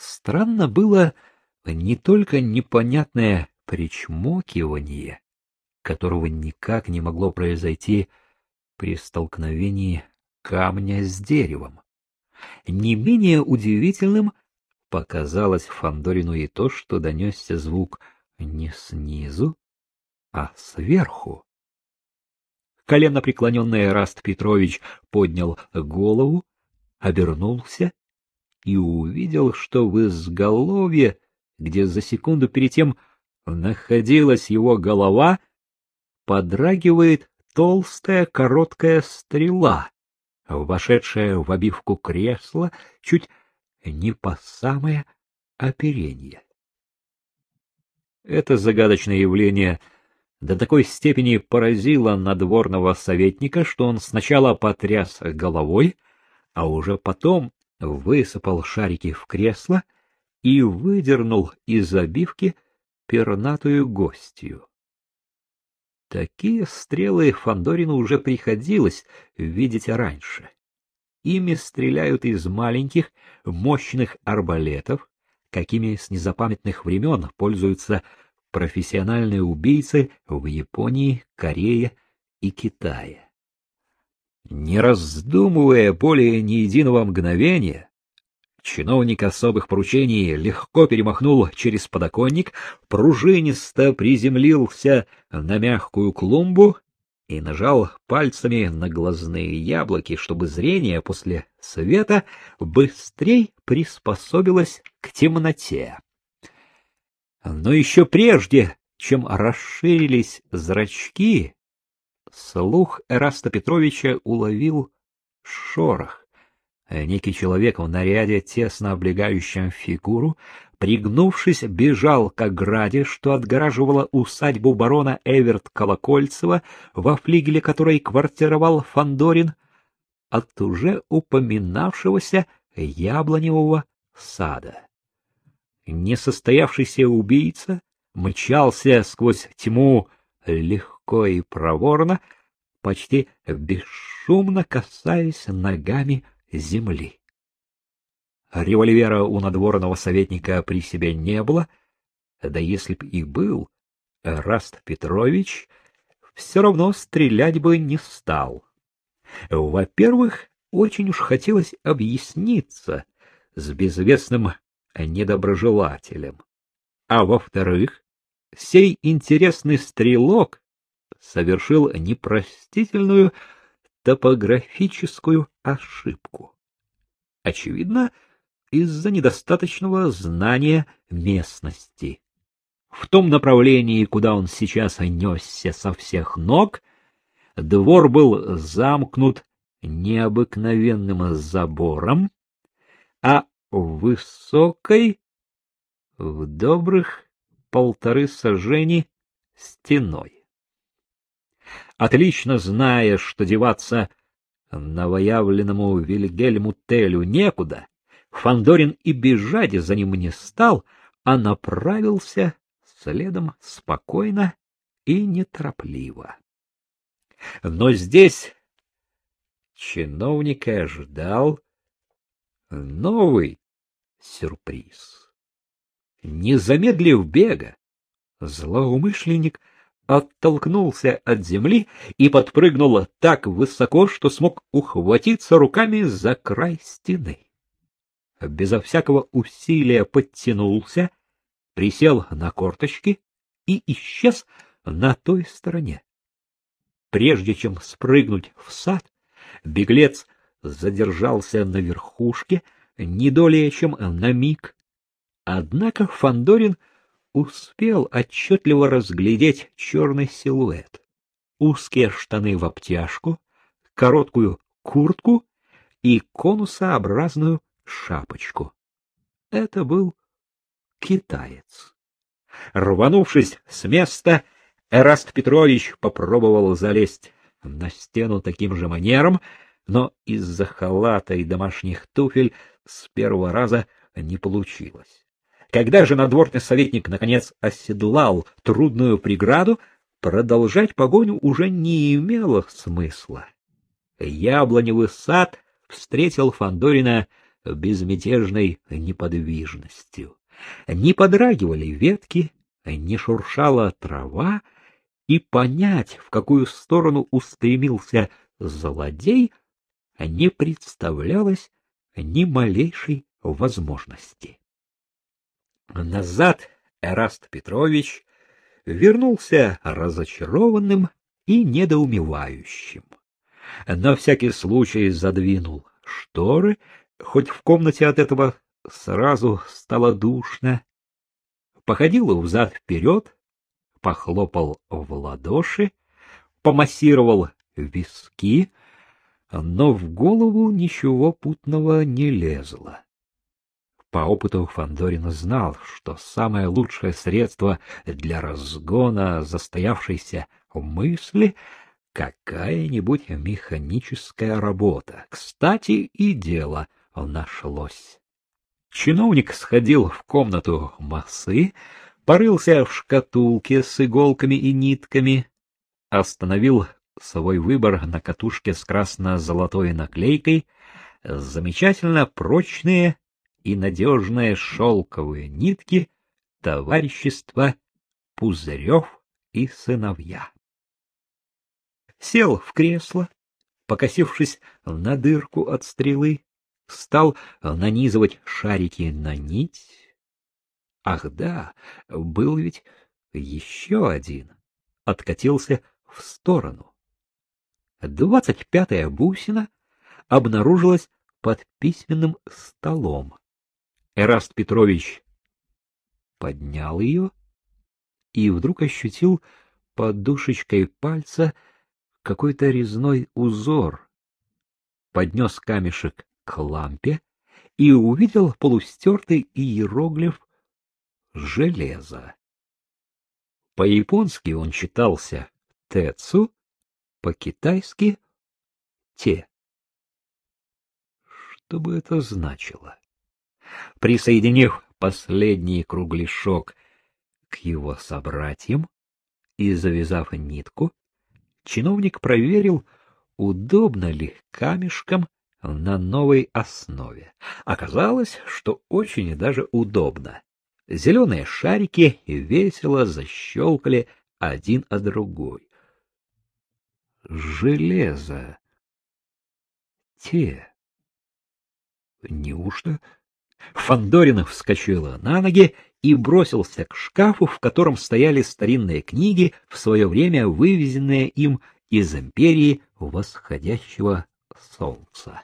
Странно было не только непонятное причмокивание, которого никак не могло произойти при столкновении камня с деревом. Не менее удивительным показалось Фандорину и то, что донесся звук не снизу, а сверху. Колено преклоненный Раст Петрович поднял голову, обернулся и увидел, что в изголовье, где за секунду перед тем находилась его голова, подрагивает толстая короткая стрела, вошедшая в обивку кресла чуть не по самое оперение. Это загадочное явление до такой степени поразило надворного советника, что он сначала потряс головой, а уже потом высыпал шарики в кресло и выдернул из обивки пернатую гостью. Такие стрелы Фандорину уже приходилось видеть раньше. Ими стреляют из маленьких, мощных арбалетов, какими с незапамятных времен пользуются профессиональные убийцы в Японии, Корее и Китае. Не раздумывая более ни единого мгновения, чиновник особых поручений легко перемахнул через подоконник, пружинисто приземлился на мягкую клумбу и нажал пальцами на глазные яблоки, чтобы зрение после света быстрей приспособилось к темноте. Но еще прежде, чем расширились зрачки, слух Эраста Петровича уловил шорох. Некий человек в наряде, тесно облегающем фигуру, пригнувшись, бежал к ограде, что отгораживала усадьбу барона Эверт Колокольцева, во флигеле которой квартировал Фандорин, от уже упоминавшегося яблоневого сада. Несостоявшийся убийца мчался сквозь тьму легко и проворно, почти бесшумно касаясь ногами земли. Револьвера у надворного советника при себе не было, да если б и был, Раст Петрович все равно стрелять бы не стал. Во-первых, очень уж хотелось объясниться с безвестным недоброжелателем. А во-вторых, сей интересный стрелок совершил непростительную топографическую ошибку. Очевидно, из-за недостаточного знания местности. В том направлении, куда он сейчас несся со всех ног, двор был замкнут необыкновенным забором, а высокой, в добрых полторы сажени стеной. Отлично зная, что деваться новоявленному Вильгельму Телю некуда, Фандорин и бежать за ним не стал, а направился следом спокойно и неторопливо. Но здесь чиновника ждал новый сюрприз. Не замедлив бега, злоумышленник оттолкнулся от земли и подпрыгнул так высоко, что смог ухватиться руками за край стены. Безо всякого усилия подтянулся, присел на корточки и исчез на той стороне. Прежде чем спрыгнуть в сад, беглец задержался на верхушке не долее чем на миг. Однако Фандорин успел отчетливо разглядеть черный силуэт, узкие штаны в обтяжку, короткую куртку и конусообразную шапочку. Это был китаец. Рванувшись с места, Эраст Петрович попробовал залезть на стену таким же манером, но из-за халата и домашних туфель с первого раза не получилось. Когда же надворный советник наконец оседлал трудную преграду, продолжать погоню уже не имело смысла. Яблоневый сад встретил Фандорина безмятежной неподвижностью. Не подрагивали ветки, не шуршала трава, и понять, в какую сторону устремился злодей, не представлялось ни малейшей возможности. Назад Эраст Петрович вернулся разочарованным и недоумевающим. На всякий случай задвинул шторы, хоть в комнате от этого сразу стало душно. Походил взад-вперед, похлопал в ладоши, помассировал виски, но в голову ничего путного не лезло. По опыту Фандорин знал, что самое лучшее средство для разгона застоявшейся мысли — какая-нибудь механическая работа. Кстати, и дело нашлось. Чиновник сходил в комнату массы, порылся в шкатулке с иголками и нитками, остановил свой выбор на катушке с красно-золотой наклейкой, замечательно прочные и надежные шелковые нитки товарищества Пузырев и сыновья. Сел в кресло, покосившись на дырку от стрелы, стал нанизывать шарики на нить. Ах да, был ведь еще один. Откатился в сторону. Двадцать пятая бусина обнаружилась под письменным столом. Эраст Петрович поднял ее и вдруг ощутил под душечкой пальца какой-то резной узор. Поднес камешек к лампе и увидел полустертый иероглиф железа. По-японски он читался «тецу», по-китайски «те». Что бы это значило? Присоединив последний кругляшок к его собратьям и завязав нитку, чиновник проверил, удобно ли камешком на новой основе. Оказалось, что очень даже удобно. Зеленые шарики весело защелкали один о другой. Железо. Те. Неужто? Фандоринов вскочила на ноги и бросился к шкафу, в котором стояли старинные книги, в свое время вывезенные им из империи восходящего солнца.